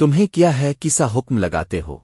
تمہیں کیا ہے کسا حکم لگاتے ہو؟